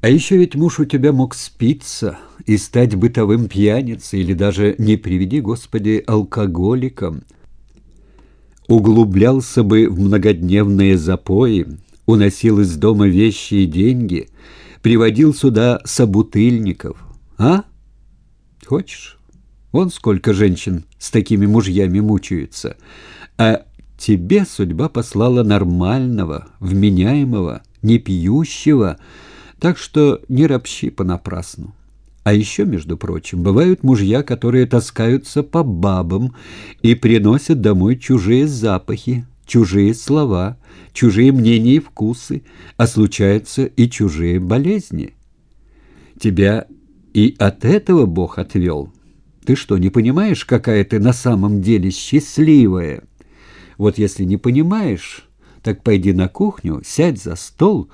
А еще ведь муж у тебя мог спиться и стать бытовым пьяницей или даже, не приведи, Господи, алкоголиком. Углублялся бы в многодневные запои, уносил из дома вещи и деньги, приводил сюда собутыльников. А? Хочешь? Вон сколько женщин с такими мужьями мучаются. А тебе судьба послала нормального, вменяемого, не пьющего, так что не ропщи понапрасну. А еще, между прочим, бывают мужья, которые таскаются по бабам и приносят домой чужие запахи, чужие слова, чужие мнения и вкусы, а случаются и чужие болезни. Тебя и от этого Бог отвел. Ты что, не понимаешь, какая ты на самом деле счастливая? Вот если не понимаешь, так пойди на кухню, сядь за стол,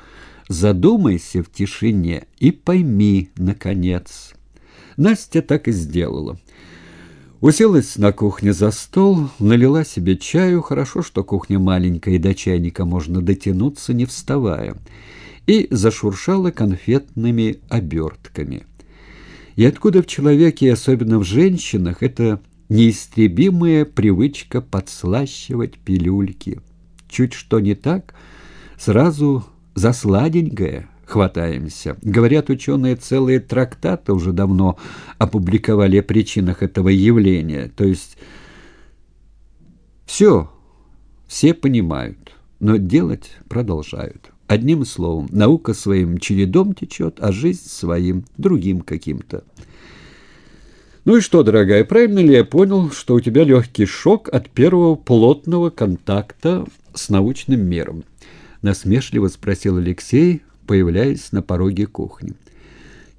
задумайся в тишине и пойми, наконец. Настя так и сделала. Уселась на кухне за стол, налила себе чаю, хорошо, что кухня маленькая, и до чайника можно дотянуться, не вставая, и зашуршала конфетными обертками. И откуда в человеке, особенно в женщинах, эта неистребимая привычка подслащивать пилюльки? Чуть что не так, сразу за сладенькое хватаемся. Говорят, ученые целые трактаты уже давно опубликовали о причинах этого явления. То есть все, все понимают, но делать продолжают. Одним словом, наука своим чередом течет, а жизнь своим другим каким-то. Ну и что, дорогая, правильно ли я понял, что у тебя легкий шок от первого плотного контакта с научным миром? Насмешливо спросил Алексей, появляясь на пороге кухни.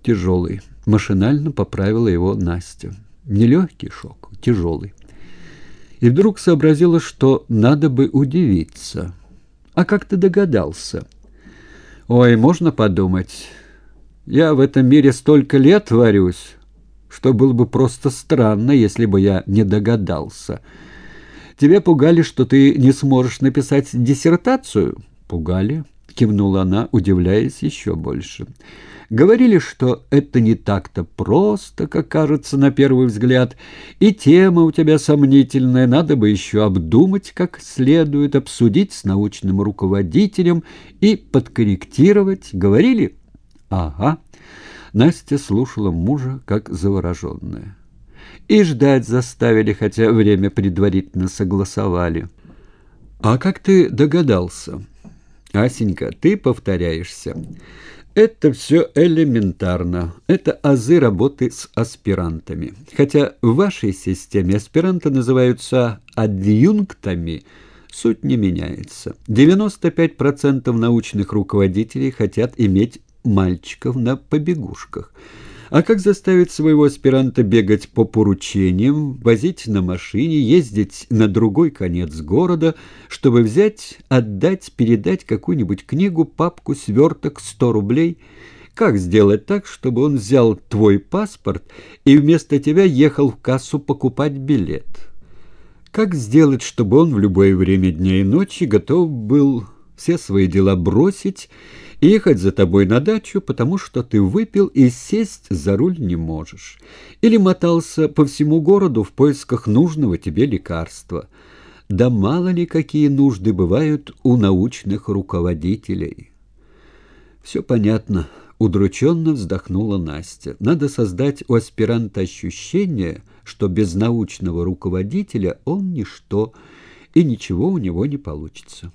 Тяжелый. Машинально поправила его Настя. Нелегкий шок, тяжелый. И вдруг сообразила, что надо бы удивиться. А как ты догадался? Ой, можно подумать. Я в этом мире столько лет варюсь, что было бы просто странно, если бы я не догадался. Тебя пугали, что ты не сможешь написать диссертацию?» «Пугали?» — кивнула она, удивляясь еще больше. «Говорили, что это не так-то просто, как кажется на первый взгляд, и тема у тебя сомнительная, надо бы еще обдумать как следует, обсудить с научным руководителем и подкорректировать. Говорили?» «Ага». Настя слушала мужа, как завороженная. И ждать заставили, хотя время предварительно согласовали. «А как ты догадался?» «Асенька, ты повторяешься. Это все элементарно. Это азы работы с аспирантами. Хотя в вашей системе аспиранты называются адъюнктами, суть не меняется. 95% научных руководителей хотят иметь мальчиков на побегушках. А как заставить своего аспиранта бегать по поручениям, возить на машине, ездить на другой конец города, чтобы взять, отдать, передать какую-нибудь книгу, папку, сверток, сто рублей? Как сделать так, чтобы он взял твой паспорт и вместо тебя ехал в кассу покупать билет? Как сделать, чтобы он в любое время дня и ночи готов был все свои дела бросить и ехать за тобой на дачу, потому что ты выпил и сесть за руль не можешь. Или мотался по всему городу в поисках нужного тебе лекарства. Да мало ли какие нужды бывают у научных руководителей. Все понятно. Удрученно вздохнула Настя. Надо создать у аспиранта ощущение, что без научного руководителя он ничто, и ничего у него не получится.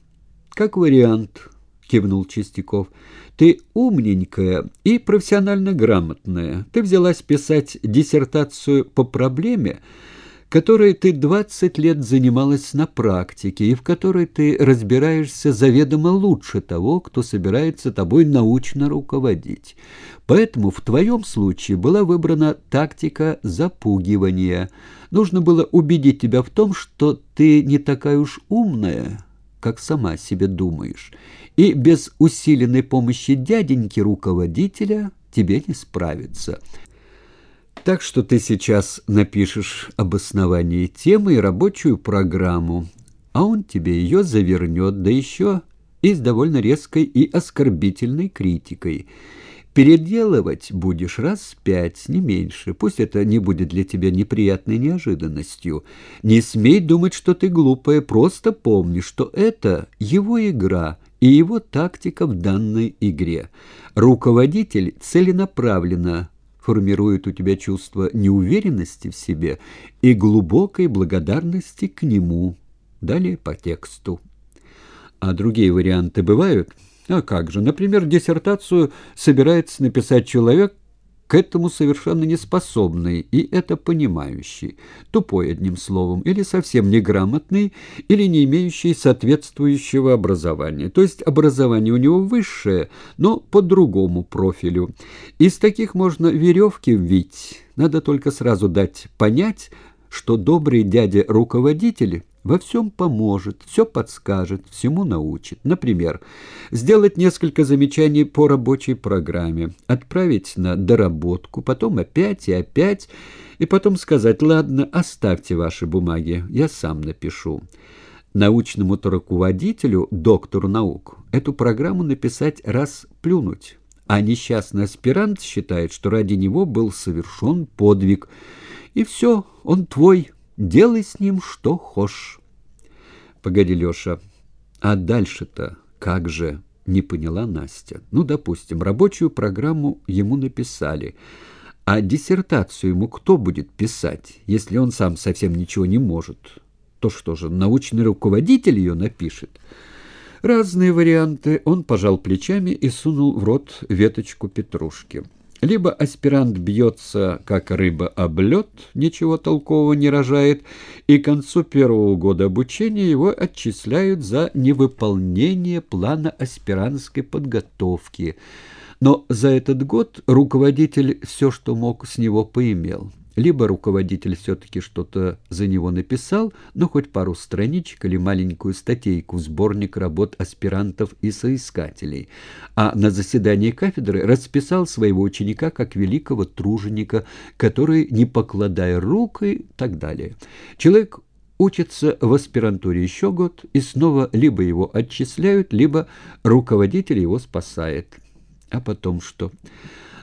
Как вариант, кивнул Чистяков. Ты умненькая и профессионально грамотная. Ты взялась писать диссертацию по проблеме, которой ты 20 лет занималась на практике и в которой ты разбираешься заведомо лучше того, кто собирается тобой научно руководить. Поэтому в твоем случае была выбрана тактика запугивания. Нужно было убедить тебя в том, что ты не такая уж умная, как сама себе думаешь, и без усиленной помощи дяденьки-руководителя тебе не справиться. Так что ты сейчас напишешь обоснование темы и рабочую программу, а он тебе ее завернет, да еще и с довольно резкой и оскорбительной критикой. Переделывать будешь раз пять, не меньше. Пусть это не будет для тебя неприятной неожиданностью. Не смей думать, что ты глупая, просто помни, что это его игра и его тактика в данной игре. Руководитель целенаправленно формирует у тебя чувство неуверенности в себе и глубокой благодарности к нему. Далее по тексту. А другие варианты бывают? А как же? Например, диссертацию собирается написать человек, к этому совершенно неспособный и это понимающий, тупой одним словом, или совсем неграмотный, или не имеющий соответствующего образования. То есть образование у него высшее, но по другому профилю. Из таких можно веревки вить. Надо только сразу дать понять, что добрый дядя-руководитель во всем поможет, все подскажет, всему научит. Например, сделать несколько замечаний по рабочей программе, отправить на доработку, потом опять и опять, и потом сказать «Ладно, оставьте ваши бумаги, я сам напишу». Научному руководителю, доктору наук, эту программу написать раз плюнуть, а несчастный аспирант считает, что ради него был совершен подвиг, и все, он твой, Делай с ним что хочешь. Погоди, Леша, а дальше-то как же? Не поняла Настя. Ну, допустим, рабочую программу ему написали. А диссертацию ему кто будет писать, если он сам совсем ничего не может? То что же, научный руководитель ее напишет? Разные варианты. Он пожал плечами и сунул в рот веточку петрушки. Либо аспирант бьется, как рыба об лед, ничего толкового не рожает, и к концу первого года обучения его отчисляют за невыполнение плана аспирантской подготовки. Но за этот год руководитель все, что мог, с него поимел. Либо руководитель все-таки что-то за него написал, ну хоть пару страничек или маленькую статейку сборник работ аспирантов и соискателей, а на заседании кафедры расписал своего ученика как великого труженика, который, не покладая рук и так далее. Человек учится в аспирантуре еще год, и снова либо его отчисляют, либо руководитель его спасает. А потом что?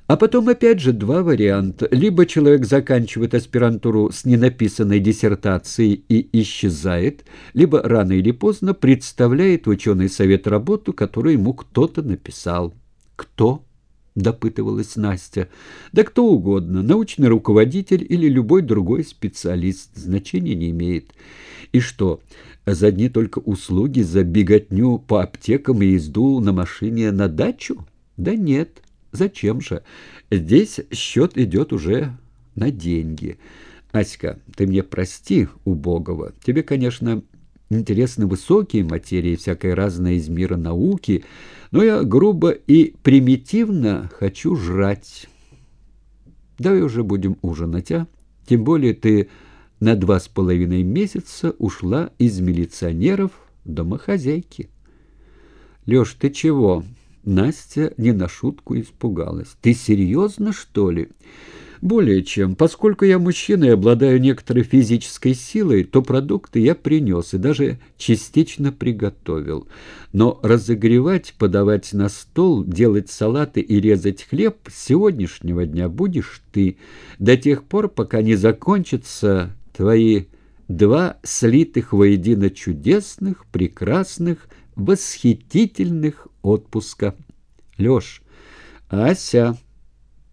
А потом опять же два варианта. Либо человек заканчивает аспирантуру с ненаписанной диссертацией и исчезает, либо рано или поздно представляет ученый совет работу, которую ему кто-то написал. Кто? допытывалась Настя. Да кто угодно, научный руководитель или любой другой специалист, значения не имеет. И что, за одни только услуги, за беготню по аптекам и езду на машине на дачу? Да нет. Зачем же? Здесь счет идет уже на деньги. Аська, ты мне прости, убогого. Тебе, конечно, интересны высокие материи, всякое разное из мира науки, но я грубо и примитивно хочу жрать. Давай уже будем ужинать, а? Тем более ты на два с половиной месяца ушла из милиционеров домохозяйки. Лёш, ты чего? Настя не на шутку испугалась. «Ты серьезно, что ли?» «Более чем. Поскольку я мужчина и обладаю некоторой физической силой, то продукты я принес и даже частично приготовил. Но разогревать, подавать на стол, делать салаты и резать хлеб с сегодняшнего дня будешь ты, до тех пор, пока не закончатся твои два слитых воедино чудесных, прекрасных, восхитительных отпуска. Лёш, Ася,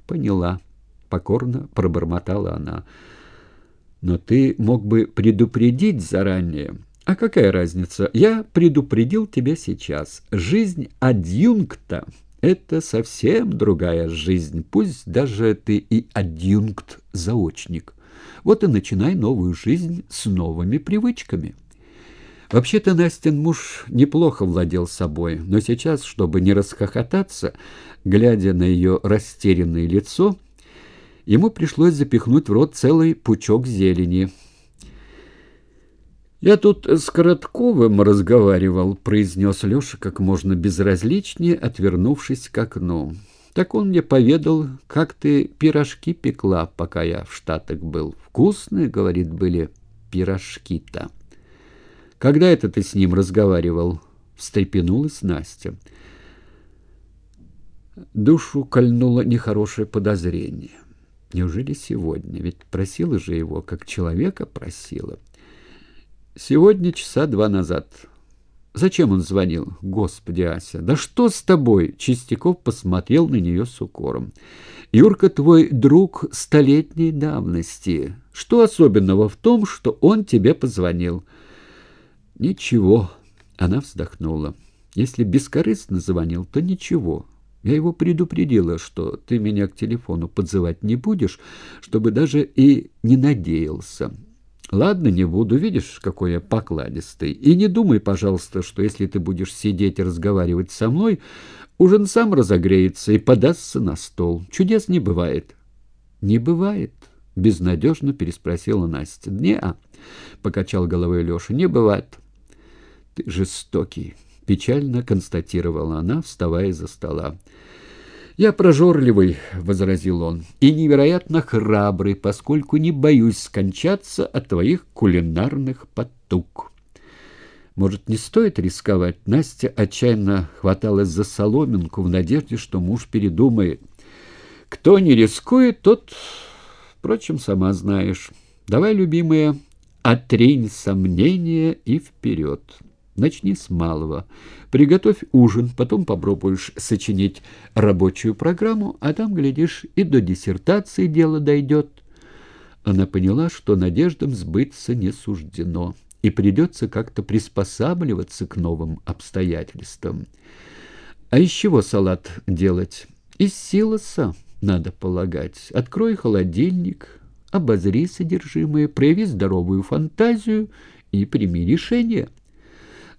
поняла, покорно пробормотала она. Но ты мог бы предупредить заранее. А какая разница? Я предупредил тебя сейчас. Жизнь адъюнкта — это совсем другая жизнь, пусть даже ты и адъюнкт-заочник. Вот и начинай новую жизнь с новыми привычками». Вообще-то Настин муж неплохо владел собой, но сейчас, чтобы не расхохотаться, глядя на ее растерянное лицо, ему пришлось запихнуть в рот целый пучок зелени. «Я тут с Коротковым разговаривал», — произнес Леша как можно безразличнее, отвернувшись к окну. «Так он мне поведал, как ты пирожки пекла, пока я в Штатах был. Вкусные, — говорит, — были пирожки-то». «Когда это ты с ним разговаривал?» — встрепенулась Настя. Душу кольнуло нехорошее подозрение. Неужели сегодня? Ведь просила же его, как человека просила. Сегодня часа два назад. Зачем он звонил? Господи, Ася, да что с тобой? Чистяков посмотрел на нее с укором. Юрка твой друг столетней давности. Что особенного в том, что он тебе позвонил? Ничего. Она вздохнула. Если бескорыстно звонил, то ничего. Я его предупредила, что ты меня к телефону подзывать не будешь, чтобы даже и не надеялся. Ладно, не буду, видишь, какой я покладистый. И не думай, пожалуйста, что если ты будешь сидеть и разговаривать со мной, ужин сам разогреется и подастся на стол. Чудес не бывает. Не бывает, безнадежно переспросила Настя. Не-а, покачал головой Леша, не бывает. Ты жестокий. — печально констатировала она, вставая из-за стола. «Я прожорливый», — возразил он, — «и невероятно храбрый, поскольку не боюсь скончаться от твоих кулинарных потуг». Может, не стоит рисковать? Настя отчаянно хваталась за соломинку в надежде, что муж передумает. Кто не рискует, тот, впрочем, сама знаешь. Давай, любимая, отринь сомнения и вперед. Начни с малого. Приготовь ужин, потом попробуешь сочинить рабочую программу, а там, глядишь, и до диссертации дело дойдет. Она поняла, что надеждам сбыться не суждено, и придется как-то приспосабливаться к новым обстоятельствам. А из чего салат делать? Из силоса, надо полагать. Открой холодильник, обозри содержимое, прояви здоровую фантазию и прими решение.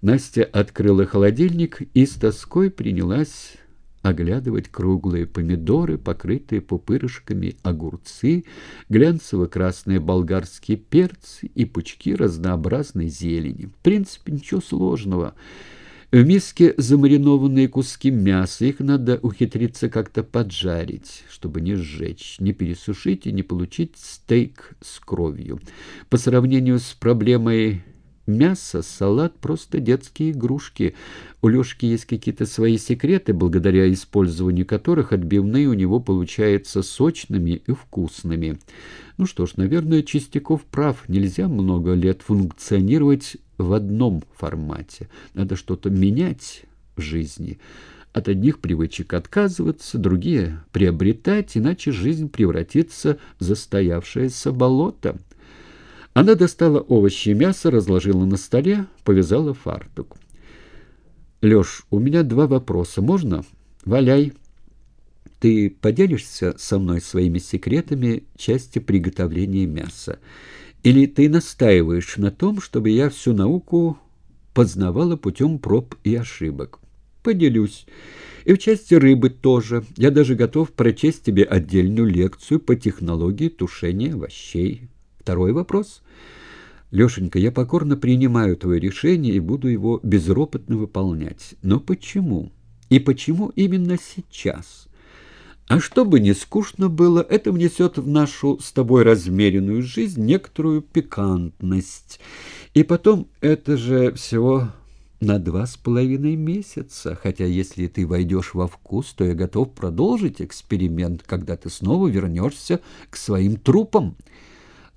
Настя открыла холодильник и с тоской принялась оглядывать круглые помидоры, покрытые пупырышками огурцы, глянцево-красные болгарские перцы и пучки разнообразной зелени. В принципе, ничего сложного. В миске замаринованные куски мяса, их надо ухитриться как-то поджарить, чтобы не сжечь, не пересушить и не получить стейк с кровью. По сравнению с проблемой Мясо, салат — просто детские игрушки. У Лешки есть какие-то свои секреты, благодаря использованию которых отбивные у него получаются сочными и вкусными. Ну что ж, наверное, Чистяков прав. Нельзя много лет функционировать в одном формате. Надо что-то менять в жизни. От одних привычек отказываться, другие приобретать, иначе жизнь превратится в застоявшееся болото. Она достала овощи и мясо, разложила на столе, повязала фартук. «Леш, у меня два вопроса. Можно? Валяй. Ты поделишься со мной своими секретами части приготовления мяса? Или ты настаиваешь на том, чтобы я всю науку познавала путем проб и ошибок?» «Поделюсь. И в части рыбы тоже. Я даже готов прочесть тебе отдельную лекцию по технологии тушения овощей». Второй вопрос. Лешенька, я покорно принимаю твое решение и буду его безропотно выполнять. Но почему? И почему именно сейчас? А чтобы не скучно было, это внесет в нашу с тобой размеренную жизнь некоторую пикантность. И потом, это же всего на два с половиной месяца, хотя если ты войдешь во вкус, то я готов продолжить эксперимент, когда ты снова вернешься к своим трупам».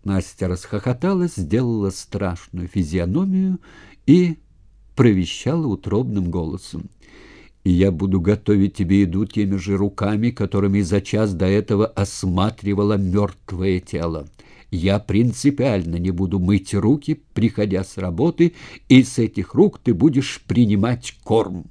Настя расхохоталась, сделала страшную физиономию и провещала утробным голосом. «И я буду готовить тебе еду теми же руками, которыми за час до этого осматривала мертвое тело. Я принципиально не буду мыть руки, приходя с работы, и с этих рук ты будешь принимать корм».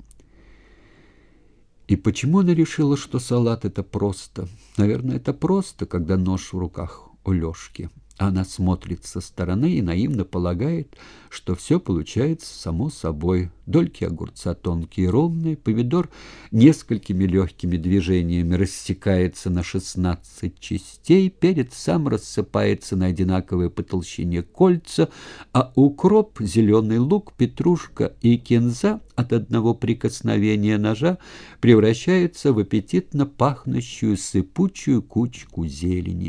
И почему она решила, что салат — это просто? Наверное, это просто, когда нож в руках у Лёшки. Она смотрит со стороны и наивно полагает, что все получается само собой. Дольки огурца тонкие и ровные, помидор несколькими легкими движениями рассекается на шестнадцать частей, перец сам рассыпается на одинаковые по толщине кольца, а укроп, зеленый лук, петрушка и кинза от одного прикосновения ножа превращаются в аппетитно пахнущую сыпучую кучку зелени.